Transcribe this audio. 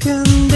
can